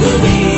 will be.